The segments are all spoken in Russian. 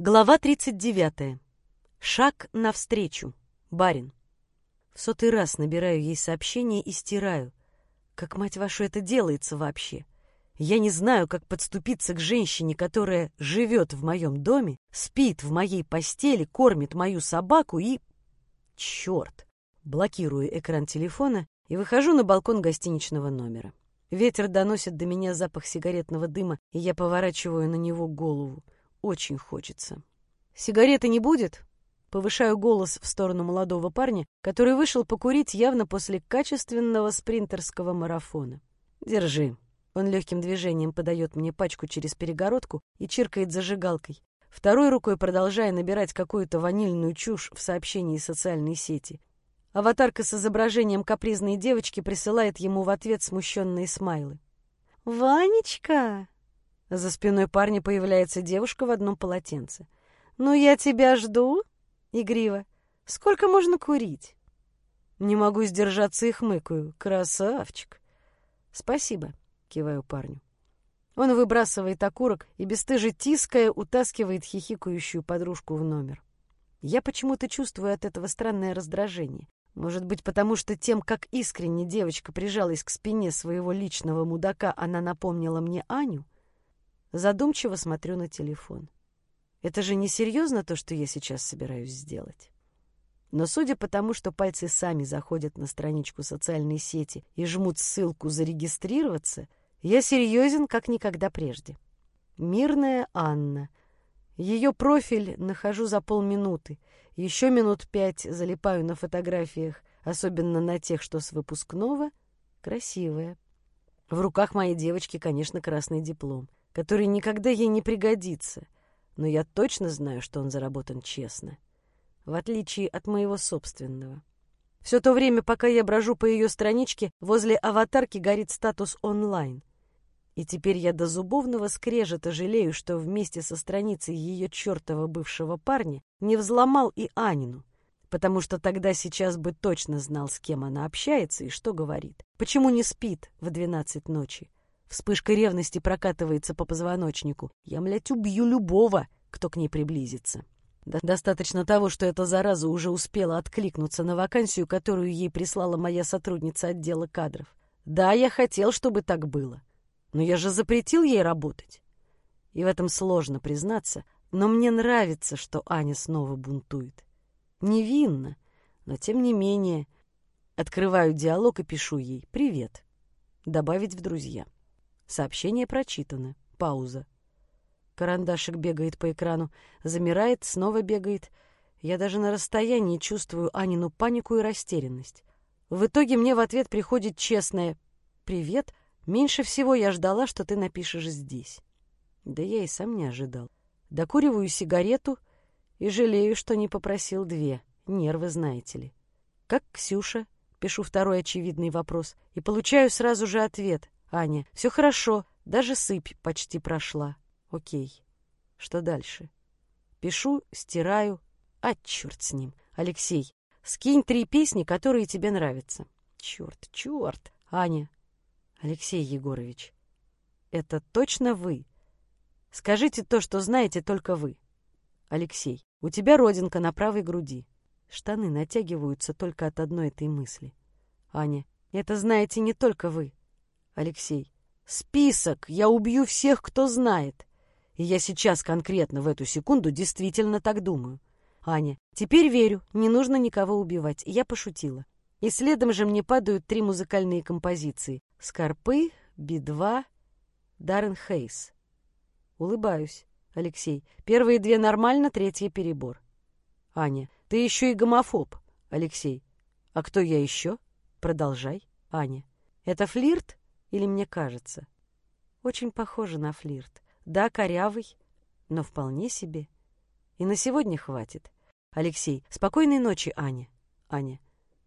Глава 39. Шаг навстречу. Барин. В сотый раз набираю ей сообщение и стираю. Как, мать вашу, это делается вообще? Я не знаю, как подступиться к женщине, которая живет в моем доме, спит в моей постели, кормит мою собаку и... Черт! Блокирую экран телефона и выхожу на балкон гостиничного номера. Ветер доносит до меня запах сигаретного дыма, и я поворачиваю на него голову. Очень хочется. «Сигареты не будет?» Повышаю голос в сторону молодого парня, который вышел покурить явно после качественного спринтерского марафона. «Держи». Он легким движением подает мне пачку через перегородку и чиркает зажигалкой, второй рукой продолжая набирать какую-то ванильную чушь в сообщении социальной сети. Аватарка с изображением капризной девочки присылает ему в ответ смущенные смайлы. «Ванечка!» За спиной парня появляется девушка в одном полотенце. «Ну, я тебя жду!» Игриво. «Сколько можно курить?» Не могу сдержаться и хмыкаю. «Красавчик!» «Спасибо!» — киваю парню. Он выбрасывает окурок и, бесстыже тиская, утаскивает хихикающую подружку в номер. Я почему-то чувствую от этого странное раздражение. Может быть, потому что тем, как искренне девочка прижалась к спине своего личного мудака, она напомнила мне Аню — Задумчиво смотрю на телефон. Это же не серьезно то, что я сейчас собираюсь сделать. Но судя по тому, что пальцы сами заходят на страничку социальной сети и жмут ссылку «Зарегистрироваться», я серьезен, как никогда прежде. Мирная Анна. Ее профиль нахожу за полминуты. Еще минут пять залипаю на фотографиях, особенно на тех, что с выпускного. Красивая. В руках моей девочки, конечно, красный диплом который никогда ей не пригодится, но я точно знаю, что он заработан честно, в отличие от моего собственного. Все то время, пока я брожу по ее страничке, возле аватарки горит статус «онлайн». И теперь я до зубовного скрежета жалею, что вместе со страницей ее чертова бывшего парня не взломал и Анину, потому что тогда сейчас бы точно знал, с кем она общается и что говорит. Почему не спит в двенадцать ночи? Вспышка ревности прокатывается по позвоночнику. Я, млядь, убью любого, кто к ней приблизится. Достаточно того, что эта зараза уже успела откликнуться на вакансию, которую ей прислала моя сотрудница отдела кадров. Да, я хотел, чтобы так было. Но я же запретил ей работать. И в этом сложно признаться, но мне нравится, что Аня снова бунтует. Невинно, но тем не менее. Открываю диалог и пишу ей «Привет». Добавить в друзья. Сообщение прочитано. Пауза. Карандашик бегает по экрану, замирает, снова бегает. Я даже на расстоянии чувствую Анину панику и растерянность. В итоге мне в ответ приходит честное «Привет, меньше всего я ждала, что ты напишешь здесь». Да я и сам не ожидал. Докуриваю сигарету и жалею, что не попросил две. Нервы, знаете ли. «Как Ксюша?» — пишу второй очевидный вопрос. И получаю сразу же ответ. Аня, все хорошо, даже сыпь почти прошла. Окей. Что дальше? Пишу, стираю. А, черт с ним. Алексей, скинь три песни, которые тебе нравятся. Черт, черт. Аня. Алексей Егорович, это точно вы? Скажите то, что знаете только вы. Алексей, у тебя родинка на правой груди. Штаны натягиваются только от одной этой мысли. Аня, это знаете не только вы. Алексей. Список. Я убью всех, кто знает. И я сейчас конкретно в эту секунду действительно так думаю. Аня. Теперь верю. Не нужно никого убивать. Я пошутила. И следом же мне падают три музыкальные композиции. Скорпы, Би-2, Даррен Хейс. Улыбаюсь. Алексей. Первые две нормально, третья перебор. Аня. Ты еще и гомофоб. Алексей. А кто я еще? Продолжай. Аня. Это флирт? Или мне кажется? Очень похоже на флирт. Да, корявый, но вполне себе. И на сегодня хватит. Алексей, спокойной ночи, Аня. Аня,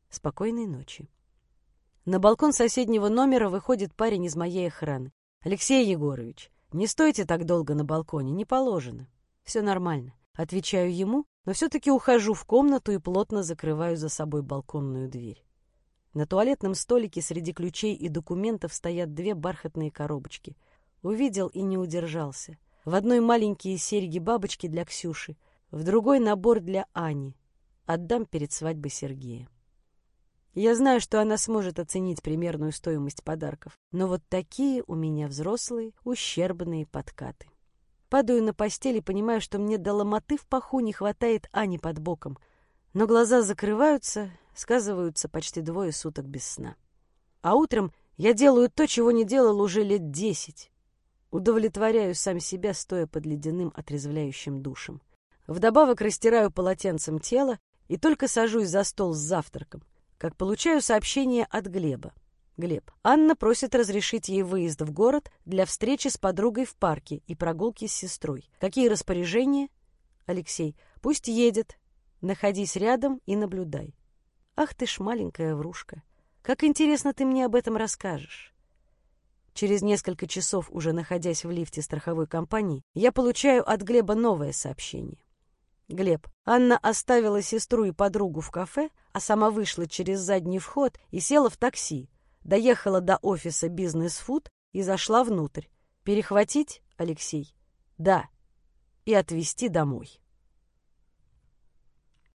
спокойной ночи. На балкон соседнего номера выходит парень из моей охраны. Алексей Егорович, не стойте так долго на балконе, не положено. Все нормально. Отвечаю ему, но все-таки ухожу в комнату и плотно закрываю за собой балконную дверь. На туалетном столике среди ключей и документов стоят две бархатные коробочки. Увидел и не удержался. В одной маленькие серьги-бабочки для Ксюши, в другой набор для Ани. Отдам перед свадьбой Сергея. Я знаю, что она сможет оценить примерную стоимость подарков, но вот такие у меня взрослые, ущербные подкаты. Падаю на постель и понимаю, что мне до ломоты в паху не хватает Ани под боком, но глаза закрываются, сказываются почти двое суток без сна. А утром я делаю то, чего не делал уже лет десять. Удовлетворяю сам себя, стоя под ледяным отрезвляющим душем. Вдобавок растираю полотенцем тело и только сажусь за стол с завтраком как получаю сообщение от Глеба. Глеб. Анна просит разрешить ей выезд в город для встречи с подругой в парке и прогулки с сестрой. Какие распоряжения? Алексей. Пусть едет. Находись рядом и наблюдай. Ах ты ж маленькая врушка. Как интересно ты мне об этом расскажешь. Через несколько часов, уже находясь в лифте страховой компании, я получаю от Глеба новое сообщение. Глеб. Анна оставила сестру и подругу в кафе, а сама вышла через задний вход и села в такси. Доехала до офиса «Бизнес-фуд» и зашла внутрь. Перехватить, Алексей? Да. И отвезти домой.